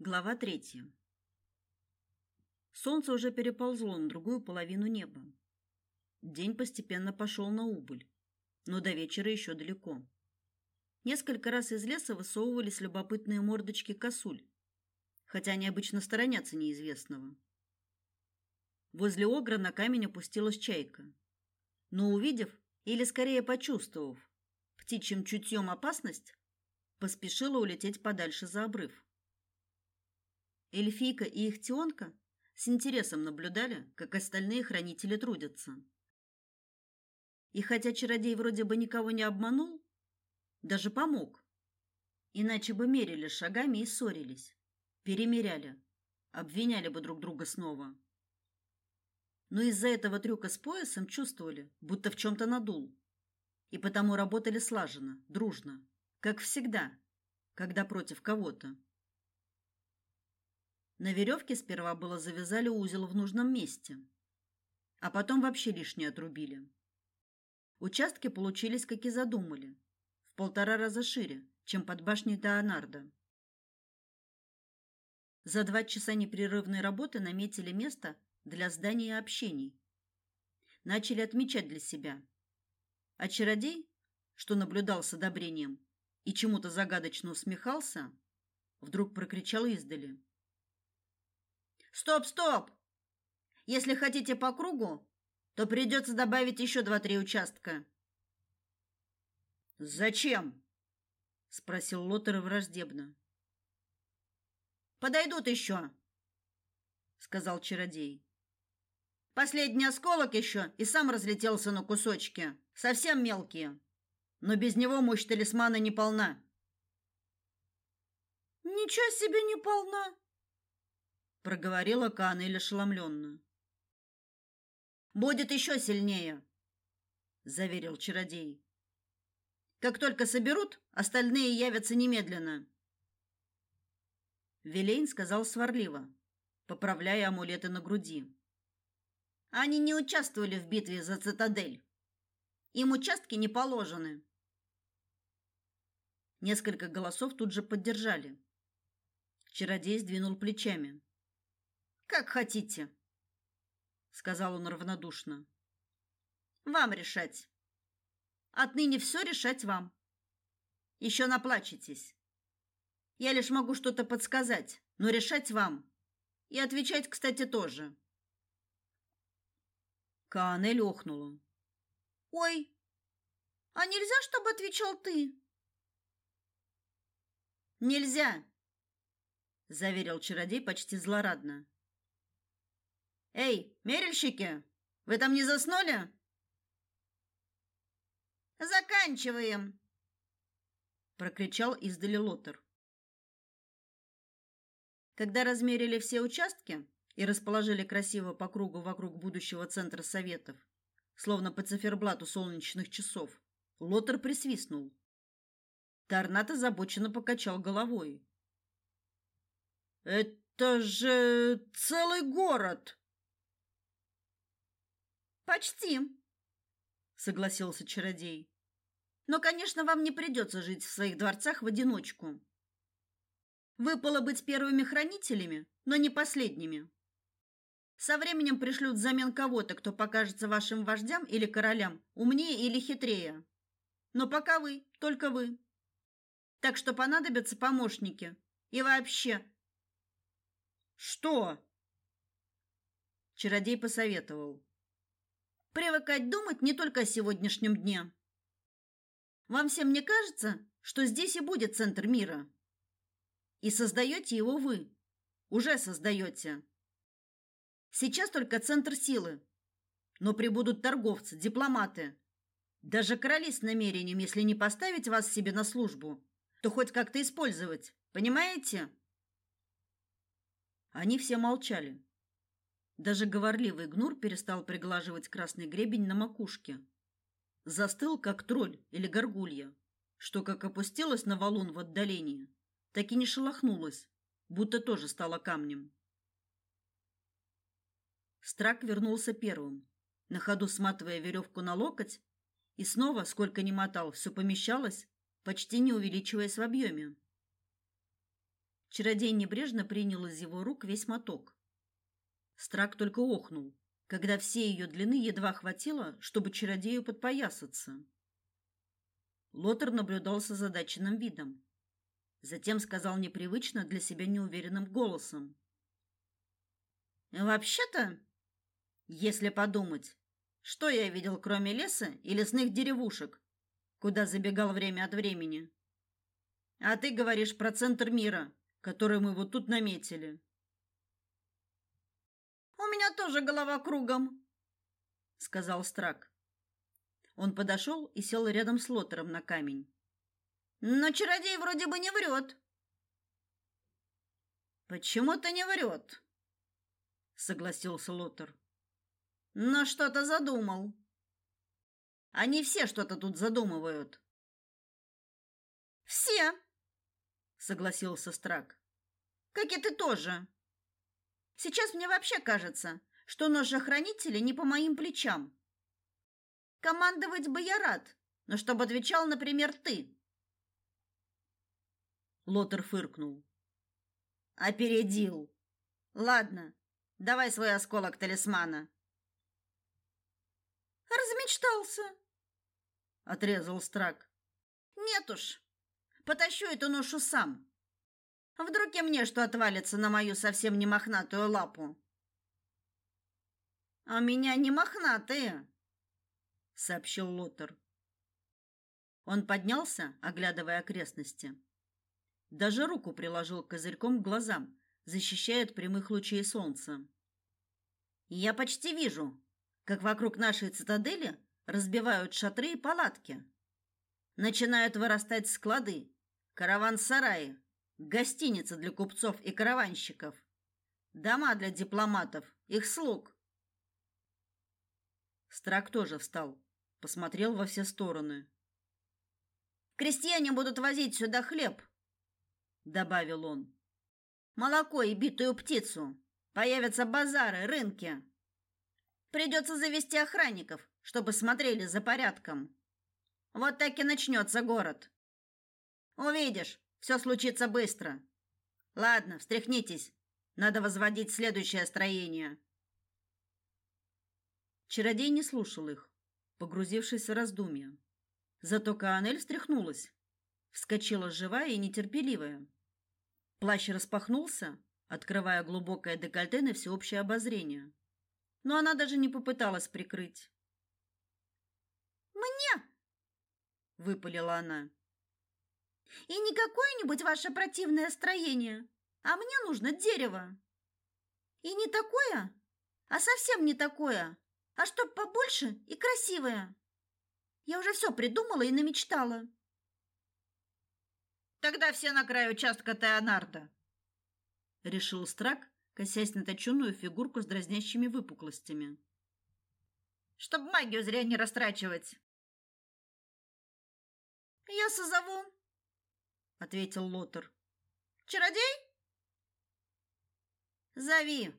Глава третья. Солнце уже переползло на другую половину неба. День постепенно пошел на убыль, но до вечера еще далеко. Несколько раз из леса высовывались любопытные мордочки косуль, хотя они обычно сторонятся неизвестного. Возле огра на камень опустилась чайка. Но увидев, или скорее почувствовав, птичьим чутьем опасность, поспешила улететь подальше за обрыв. Эльфийка и Ихтионка с интересом наблюдали, как остальные хранители трудятся. И хотя чародей вроде бы никого не обманул, даже помог. Иначе бы мерили шагами и ссорились, перемеряли, обвиняли бы друг друга снова. Но из-за этого трюка с поясом чувствовали, будто в чем то надул. И потому работали слаженно, дружно, как всегда, когда против кого-то. На веревке сперва было завязали узел в нужном месте, а потом вообще лишнее отрубили. Участки получились, как и задумали, в полтора раза шире, чем под башней Таонарда. За два часа непрерывной работы наметили место для здания общений. Начали отмечать для себя. А чародей, что наблюдал с одобрением и чему-то загадочно усмехался, вдруг прокричал издали: Стоп, стоп. Если хотите по кругу, то придется добавить еще два-три участка. Зачем? спросил Лотер враждебно. Подойдут еще, сказал чародей. Последний осколок еще и сам разлетелся на кусочки, совсем мелкие. Но без него мощь талисмана не полна. Ничего себе не полна, проговорила Канель ошеломленно. Будет еще сильнее, заверил чародей. Как только соберут, остальные явятся немедленно. Велейн сказал сварливо, поправляя амулеты на груди. Они не участвовали в битве за цитадель. Им участки не положены. Несколько голосов тут же поддержали. Чародей сдвинул плечами. Как хотите, сказал он равнодушно. Вам решать. Отныне все решать вам. Еще наплачетесь. Я лишь могу что-то подсказать, но решать вам. И отвечать, кстати, тоже. Каанель охнула. Ой, а нельзя, чтобы отвечал ты? Нельзя, заверил чародей почти злорадно. Эй, мерильщики, вы там не заснули? Заканчиваем, прокричал издали Лотер. Когда размерили все участки и расположили красиво по кругу вокруг будущего центра советов, словно по циферблату солнечных часов, Лотер присвистнул. Торнат озабоченно покачал головой. «Это же целый город!» Почти, согласился чародей. Но, конечно, вам не придется жить в своих дворцах в одиночку. Выпало быть первыми хранителями, но не последними. Со временем пришлют взамен кого-то, кто покажется вашим вождям или королям умнее или хитрее. Но пока вы, только вы. Так что понадобятся помощники. И вообще... Что? Чародей посоветовал привыкать думать не только о сегодняшнем дне. Вам всем не кажется, что здесь и будет центр мира? И создаете его вы. Уже создаете. Сейчас только центр силы. Но прибудут торговцы, дипломаты, даже короли с намерением, если не поставить вас себе на службу, то хоть как-то использовать. Понимаете? Они все молчали. Даже говорливый гнур перестал приглаживать красный гребень на макушке. Застыл, как тролль или горгулья, что как опустилась на валун в отдалении, так и не шелохнулась, будто тоже стала камнем. Страк вернулся первым, на ходу сматывая веревку на локоть, и снова, сколько ни мотал, все помещалось, почти не увеличиваясь в объеме. Чародей небрежно принял из его рук весь моток. Страк только охнул, когда все ее длины едва хватило, чтобы чародею подпоясаться. Лотер наблюдал с озадаченным видом. Затем сказал непривычно для себя неуверенным голосом: "Вообще-то, если подумать, что я видел, кроме леса и лесных деревушек, куда забегал время от времени? А ты говоришь про центр мира, который мы вот тут наметили. У меня тоже голова кругом, сказал Страк. Он подошел и сел рядом с Лотером на камень. Но чародей вроде бы не врет. Почему-то не врет, согласился Лотер. Но что-то задумал. Они все что-то тут задумывают. Все, согласился Страк. Как и ты тоже. Сейчас мне вообще кажется, что ножохранители не по моим плечам. Командовать бы я рад, но чтобы отвечал, например, ты. Лотер фыркнул. Опередил. Ладно, давай свой осколок талисмана. Размечтался, отрезал Страк. Нет уж. Потащу эту ношу сам. Вдруг и мне что отвалится на мою совсем не мохнатую лапу. А меня не мохнатые, сообщил Лотер. Он поднялся, оглядывая окрестности. Даже руку приложил козырьком к глазам, защищая от прямых лучей солнца. Я почти вижу, как вокруг нашей цитадели разбивают шатры и палатки. Начинают вырастать склады, караван-сараи, гостиницы для купцов и караванщиков, дома для дипломатов, их слуг. Страк тоже встал, посмотрел во все стороны. Крестьяне будут возить сюда хлеб, добавил он. Молоко и битую птицу. Появятся базары, рынки. Придется завести охранников, чтобы смотрели за порядком. Вот так и начнется город. Увидишь, все случится быстро. Ладно, встряхнитесь. Надо возводить следующее строение. Чародей не слушал их, погрузившись в раздумья. Зато Каанель встряхнулась, вскочила живая и нетерпеливая. Плащ распахнулся, открывая глубокое декольте на всеобщее обозрение. Но она даже не попыталась прикрыть. «Мне!» — выпалила она. И не какое-нибудь ваше противное строение, а мне нужно дерево. И не такое, а совсем не такое, а чтоб побольше и красивое. Я уже все придумала и намечтала. Тогда все на край участка Теонарда, решил Страк, косясь на точёную фигурку с дразнящими выпуклостями. Чтоб магию зря не растрачивать. Я созову ответил Лотер. Чародей? Зови,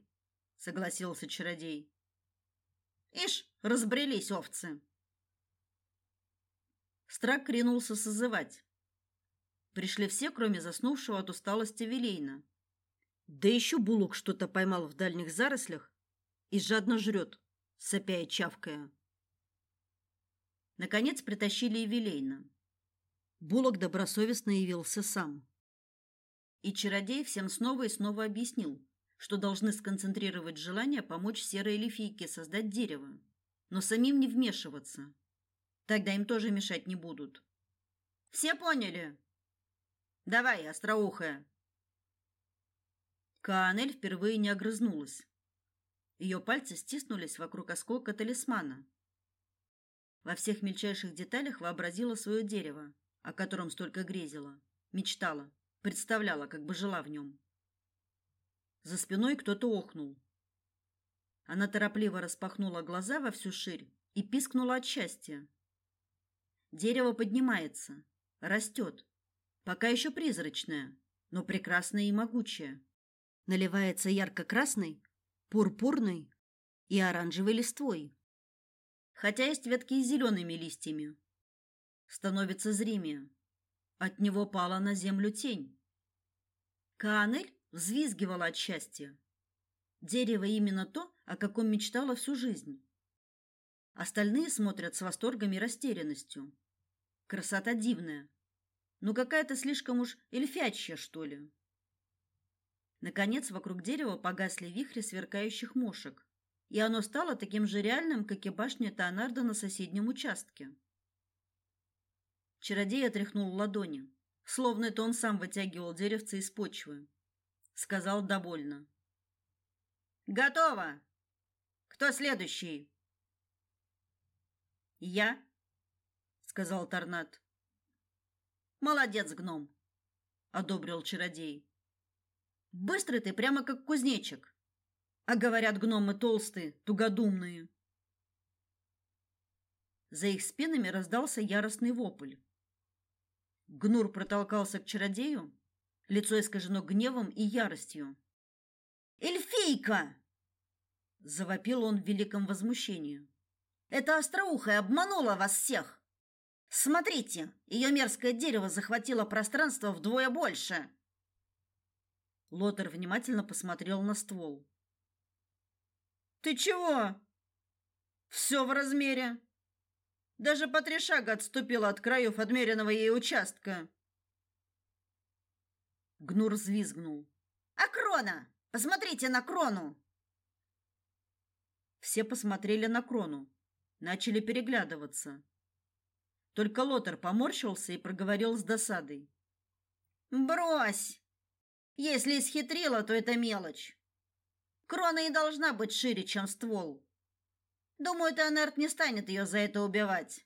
согласился чародей. Ишь, разбрелись овцы. Страк ринулся созывать. Пришли все, кроме заснувшего от усталости Вилейна. Да еще Булок что-то поймал в дальних зарослях и жадно жрет, сопя и чавкая. Наконец притащили и Вилейна. Булок добросовестно явился сам. И чародей всем снова и снова объяснил, что должны сконцентрировать желание помочь серой эльфийке создать дерево, но самим не вмешиваться. Тогда им тоже мешать не будут. Все поняли? Давай, остроухая. Каанель впервые не огрызнулась. Ее пальцы стиснулись вокруг осколка талисмана. Во всех мельчайших деталях вообразила свое дерево, о котором столько грезила, мечтала, представляла, как бы жила в нем. За спиной кто-то охнул. Она торопливо распахнула глаза во всю ширь и пискнула от счастья. Дерево поднимается, растет, пока еще призрачное, но прекрасное и могучее. Наливается ярко-красной, пурпурной и оранжевой листвой. Хотя есть ветки с зелеными листьями, становится зримее. От него пала на землю тень. Каанель взвизгивала от счастья. Дерево именно то, о каком мечтала всю жизнь. Остальные смотрят с восторгом и растерянностью. Красота дивная. Ну какая-то слишком уж эльфячья, что ли. Наконец, вокруг дерева погасли вихри сверкающих мошек, и оно стало таким же реальным, как и башня Таонарда на соседнем участке. Чародей отряхнул ладони, словно это он сам вытягивал деревце из почвы. Сказал довольно. «Готово! Кто следующий?» «Я», — сказал Торнат. «Молодец, гном», — одобрил чародей. «Быстрый ты, прямо как кузнечик. А говорят, гномы толстые, тугодумные». За их спинами раздался яростный вопль. Гнур протолкался к чародею, лицо искажено гневом и яростью. «Эльфийка!» — завопил он в великом возмущении. «Эта остроухая обманула вас всех! Смотрите, ее мерзкое дерево захватило пространство вдвое больше!» Лотер внимательно посмотрел на ствол. «Ты чего?» «Все в размере!» Даже по три шага отступила от краев отмеренного ей участка. Гнур взвизгнул. «А крона? Посмотрите на крону!» Все посмотрели на крону, начали переглядываться. Только Лотер поморщился и проговорил с досадой. «Брось! Если исхитрила, то это мелочь. Крона и должна быть шире, чем ствол. Думаю, Теонерт не станет ее за это убивать.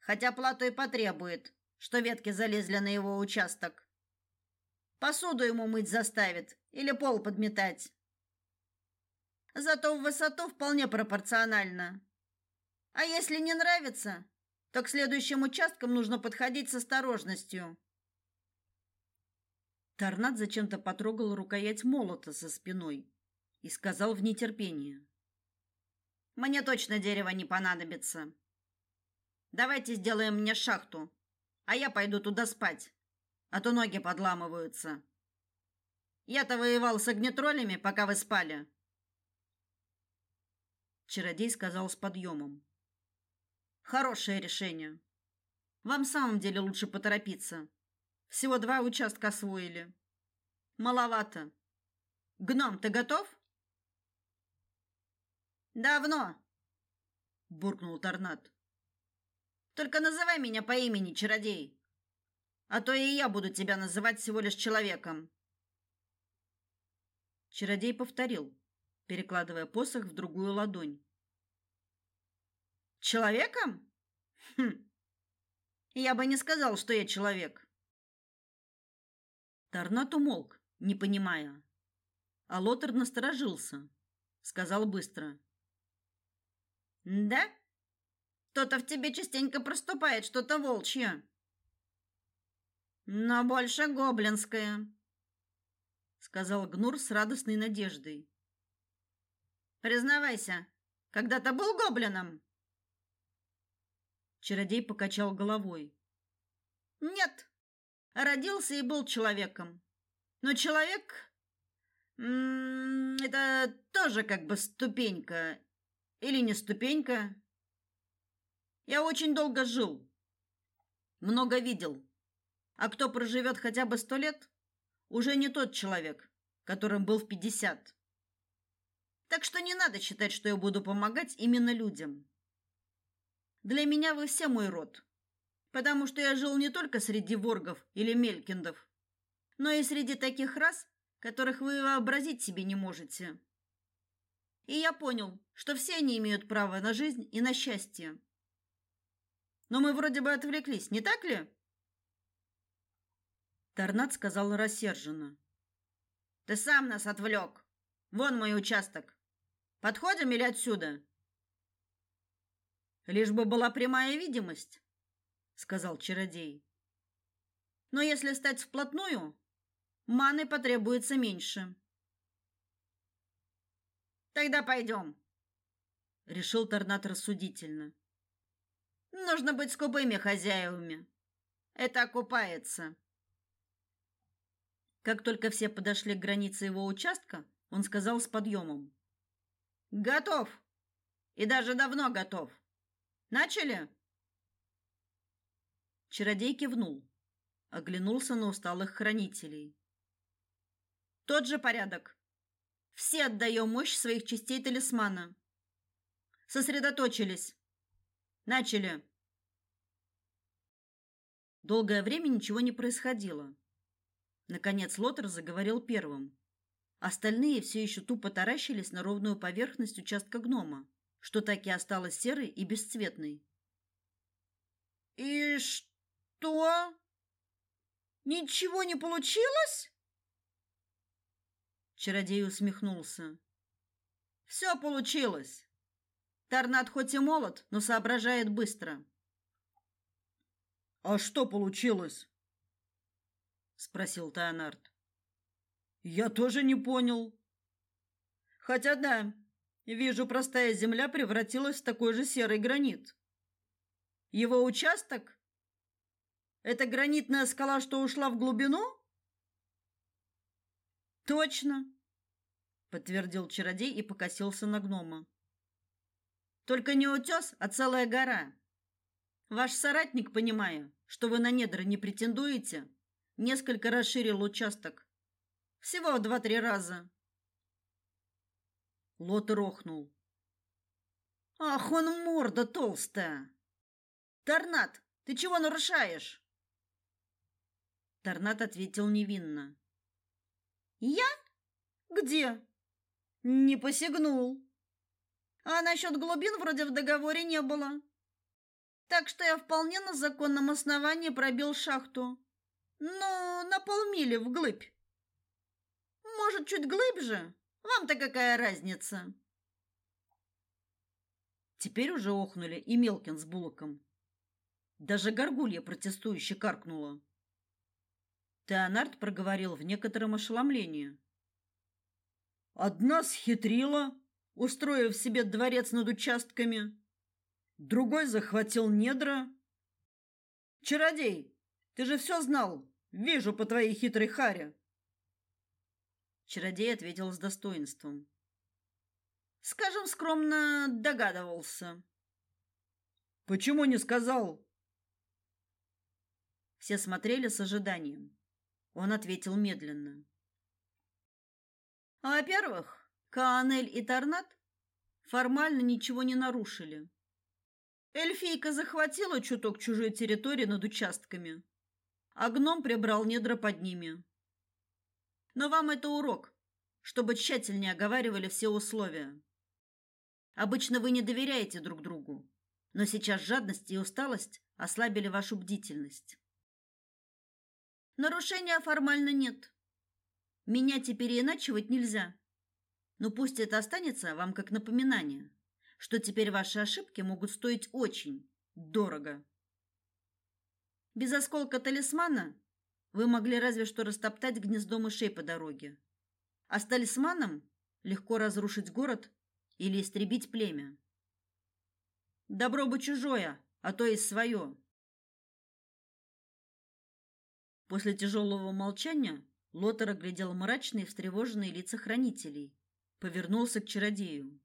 Хотя плату и потребует, что ветки залезли на его участок. Посуду ему мыть заставит или пол подметать. Зато в высоту вполне пропорционально. А если не нравится, то к следующим участкам нужно подходить с осторожностью. Торнад зачем-то потрогал рукоять молота со спиной и сказал в нетерпении: мне точно дерево не понадобится. Давайте сделаем мне шахту, а я пойду туда спать, а то ноги подламываются. Я-то воевал с огнетроллями, пока вы спали. Чародей сказал с подъемом. Хорошее решение. Вам в самом деле лучше поторопиться. Всего два участка освоили. Маловато. Гном, ты готов? Давно, буркнул Торнат. Только называй меня по имени, чародей, а то и я буду тебя называть всего лишь человеком. Чародей повторил, перекладывая посох в другую ладонь. Человеком? Хм. Я бы не сказал, что я человек. Торнат умолк, не понимая. А Лотер насторожился, сказал быстро: да? То-то в тебе частенько проступает что-то волчье. Но больше гоблинское, сказал Гнур с радостной надеждой. Признавайся, когда-то был гоблином? Чародей покачал головой. Нет. Родился и был человеком. Но человек это тоже как бы ступенька или не ступенька. Я очень долго жил. Много видел. А кто проживет хотя бы сто лет, уже не тот человек, которым был в пятьдесят. Так что не надо считать, что я буду помогать именно людям. Для меня вы все мой род. Потому что я жил не только среди воргов или мелькиндов, но и среди таких рас, которых вы вообразить себе не можете. И я понял, что все они имеют право на жизнь и на счастье. Но мы вроде бы отвлеклись, не так ли? Торнат сказал рассерженно. Ты сам нас отвлек. Вон мой участок. Подходим или отсюда? Лишь бы была прямая видимость, сказал чародей. Но если стать вплотную, маны потребуется меньше. Тогда пойдем, решил Торнат рассудительно. Нужно быть скупыми хозяевами. Это окупается. Как только все подошли к границе его участка, он сказал с подъемом. «Готов! И даже давно готов! Начали?» Чародей кивнул, оглянулся на усталых хранителей. «Тот же порядок. Все отдаем мощь своих частей талисмана. Сосредоточились. Начали!» Долгое время ничего не происходило. Наконец Лотер заговорил первым. Остальные все еще тупо таращились на ровную поверхность участка гнома, что так и осталось серой и бесцветной. «И что? Ничего не получилось?» Чародей усмехнулся. «Все получилось. Торнад хоть и молод, но соображает быстро». «А что получилось?» спросил Теонард. Я тоже не понял. Хотя да, вижу, простая земля превратилась в такой же серый гранит. Его участок это гранитная скала, что ушла в глубину? Точно, подтвердил чародей и покосился на гнома. Только не утес, а целая гора. Ваш соратник, понимая, что вы на недра не претендуете, несколько расширил участок. Всего два-три раза. Лот рохнул. Ах, он морда толстая. Торнат, ты чего нарушаешь? Торнат ответил невинно. Я? Где? Не посягнул. А насчет глубин вроде в договоре не было. Так что я вполне на законном основании пробил шахту. Ну, на полмили вглыбь. Может, чуть глубже? Вам-то какая разница? Теперь уже охнули и Мелкин с Булоком. Даже горгулья протестующе каркнула. Теонард проговорил в некотором ошеломлении. Одна схитрила, устроив себе дворец над участками, другой захватил недра. Чародей, ты же все знал. Вижу по твоей хитрой харе. Чародей ответил с достоинством. Скажем скромно, догадывался. Почему не сказал? Все смотрели с ожиданием. Он ответил медленно. Во-первых, Каанель и Торнат формально ничего не нарушили. Эльфийка захватила чуток чужой территории над участками а гном прибрал недра под ними. Но вам это урок, чтобы тщательнее оговаривали все условия. Обычно вы не доверяете друг другу, но сейчас жадность и усталость ослабили вашу бдительность. Нарушения формально нет. Меня теперь иначевать нельзя. Но пусть это останется вам как напоминание, что теперь ваши ошибки могут стоить очень дорого. Без осколка талисмана вы могли разве что растоптать гнездо мышей по дороге. А с талисманом легко разрушить город или истребить племя. Добро бы чужое, а то и свое. После тяжелого молчания Лотер оглядел мрачные, встревоженные лица хранителей, повернулся к чародею.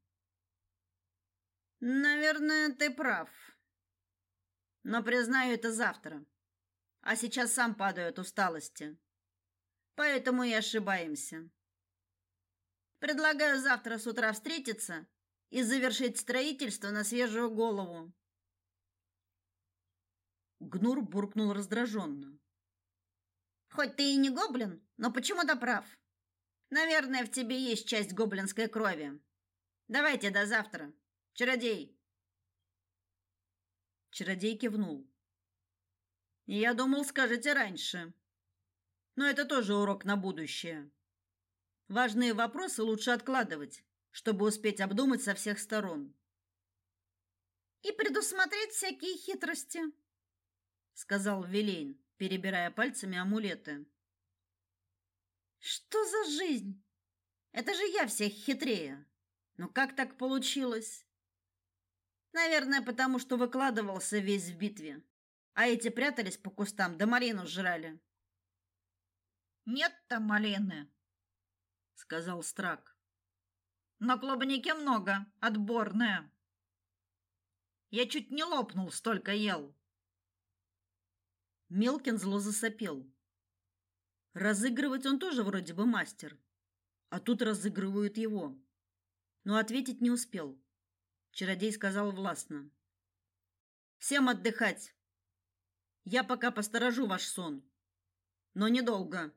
Наверное, ты прав. Но признаю это завтра а сейчас сам падаю от усталости. Поэтому и ошибаемся. Предлагаю завтра с утра встретиться и завершить строительство на свежую голову. Гнур буркнул раздраженно. Хоть ты и не гоблин, но почему-то прав. Наверное, в тебе есть часть гоблинской крови. Давайте до завтра. Чародей. Чародей кивнул. Я думал, скажете раньше. Но это тоже урок на будущее. Важные вопросы лучше откладывать, чтобы успеть обдумать со всех сторон. И предусмотреть всякие хитрости, сказал Вилейн, перебирая пальцами амулеты. Что за жизнь? Это же я всех хитрее. Но как так получилось? Наверное, потому что выкладывался весь в битве а эти прятались по кустам, да малину жрали. Нет-то малины, сказал Страк. На клубнике много, отборная. Я чуть не лопнул, столько ел. Мелкин зло засопел. Разыгрывать он тоже вроде бы мастер, а тут разыгрывают его. Но ответить не успел. Чародей сказал властно: "Всем отдыхать. Я пока посторожу ваш сон, но недолго".